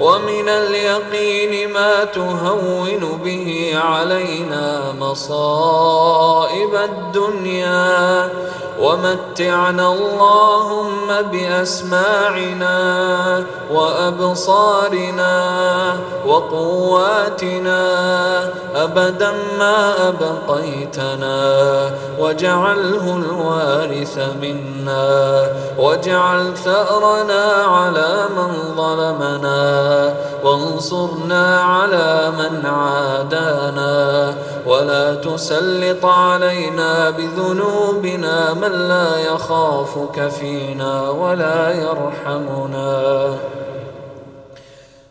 ومن اليقين ما تهون به علينا مصائب الدنيا. ومتعنا اللهم بأسماعنا وأبصارنا وقواتنا أبدا ما أبقيتنا. واجعله الوارث منا. واجعل ثأرنا على من ظلمنا. وانصرنا على من عادانا. ولا تسلط علينا بذنوبنا من لا يخافك فينا ولا يرحمنا.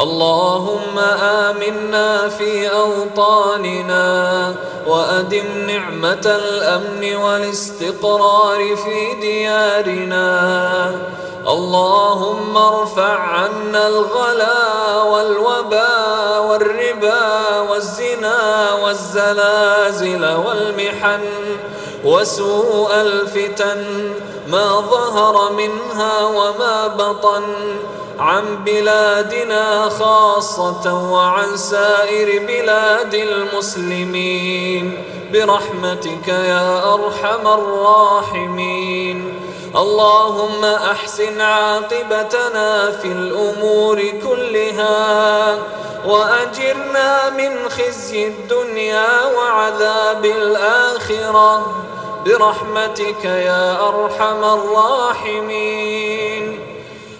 اللهم آمنا في أوطاننا وأدم نعمة الأمن والاستقرار في ديارنا. اللهم ارفع عنا الغلا والوباء والربا والزنا والزلازل والمحن وسوء الفتن ما ظهر منها وما بطن عن بلادنا خاصة وعن سائر بلاد المسلمين. برحمتك يا أرحم الراحمين. اللهم أحسن عاقبتنا في الأمور كلها وأجرنا من خزي الدنيا وعذاب الآخرة برحمتك يا أرحم الراحمين.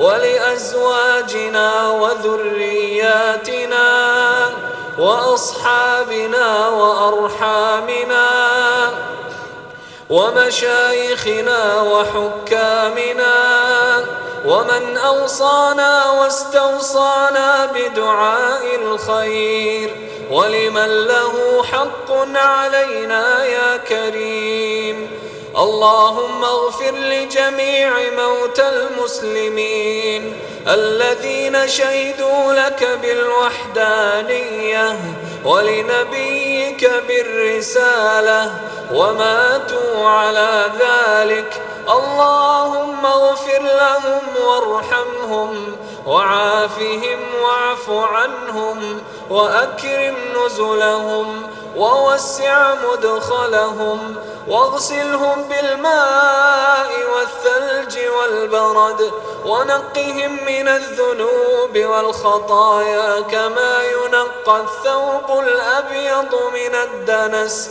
ولأزواجنا وذرياتنا وأصحابنا وأرحامنا ومشايخنا وحكامنا ومن أوصانا واستوصانا بدعاء الخير ولمن له حق علينا يا كريم اللهم اغفر لجميع موتى المسلمين الذين شهدوا لك بالوحدانية ولنبيك بالرسالة وماتوا على ذلك اللهم اغفر لهم وارحمهم وعافهم واعف عنهم وأكرم نزلهم ووسع مدخلهم واغسلهم بالماء والثلج والبرد ونقهم من الذنوب والخطايا كما ينقى الثوب الأبيض من الدنس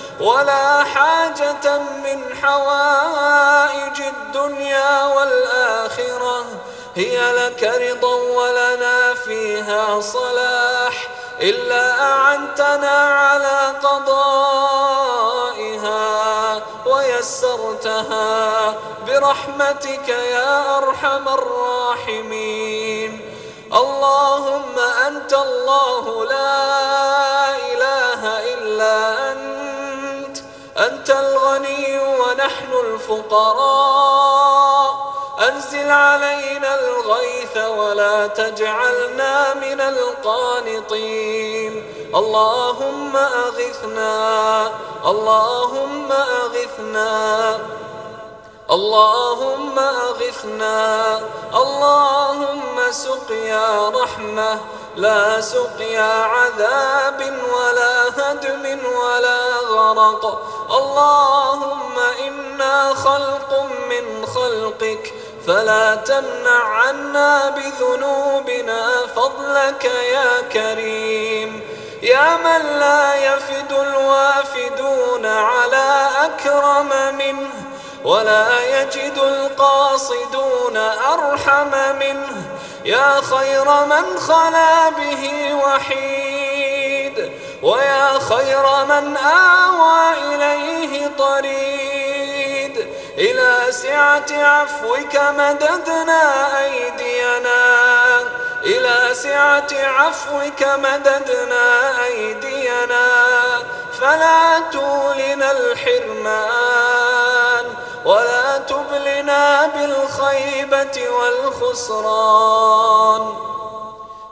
ولا حاجة من حوائج الدنيا والآخرة. هي لك رضا ولنا فيها صلاح. إلا أعنتنا على قضائها ويسرتها. برحمتك يا أرحم الراحمين. اللهم أنت الله لا إله إلا أنت أنت الغني ونحن الفقراء. أنزل علينا الغيث ولا تجعلنا من القانطين. اللهم أغثنا اللهم أغثنا اللهم أغثنا اللهم سقيا رحمة. لا سقيا عذاب ولا هدم ولا غرق. اللهم إنا خلق من خلقك فلا تمنع عنا بذنوبنا فضلك يا كريم. يا من لا يفد الوافدون على أكرم منه ولا يجد القاصدون أرحم منه. يا خير من خلا به وحيد. ويا خير من آوى إليه طريد. إلى سعة عفوك مددنا أيدينا. إلى سعة عفوك مددنا أيدينا. فلا تولنا الحرمان ولا تبلنا بالخيبة والخسران.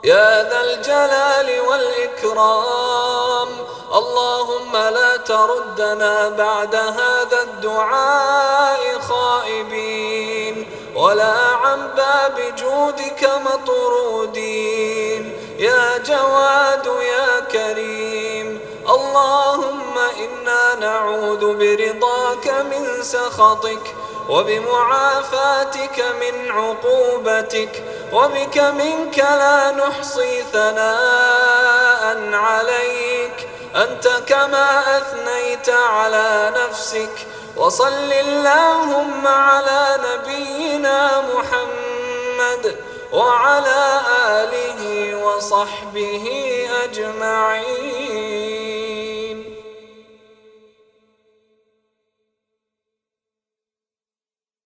يا ذا الجلال والإكرام. اللهم لا تردنا بعد هذا الدعاء خائبين. ولا عن باب جودك مطرودين. يا جواد يا كريم. اللهم إنا نعوذ برضاك من سخطك وبمعافاتك من عقوبتك. وبك منك لا نحصي ثناء عليك. أنت كما أثنيت على نفسك. وصل اللهم على نبينا محمد وعلى آله وصحبه أجمعين.